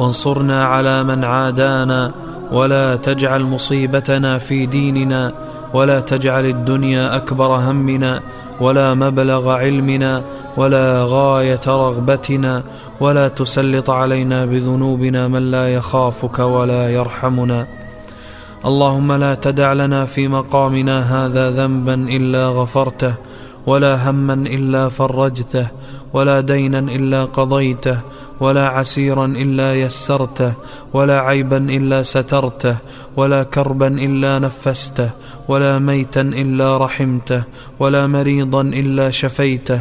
وانصرنا على من عادانا ولا تجعل مصيبتنا في ديننا ولا تجعل الدنيا أكبر همنا ولا مبلغ علمنا ولا غاية رغبتنا ولا تسلط علينا بذنوبنا من لا يخافك ولا يرحمنا. اللهم لا تدع لنا في مقامنا هذا ذنبا إلا غفرته. ولا هما إلا فرجته ولا دينا إلا قضيته ولا عسيرا إلا يسرته ولا عيبا إلا سترته ولا كربا إلا نفسته ولا ميتا إلا رحمته ولا مريضا إلا شفيته.